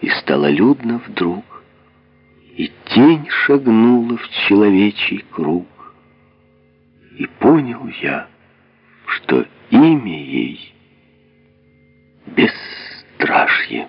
и стало людно вдруг, и тень шагнула в человечий круг. И понял я, что имя ей — бесстрашье.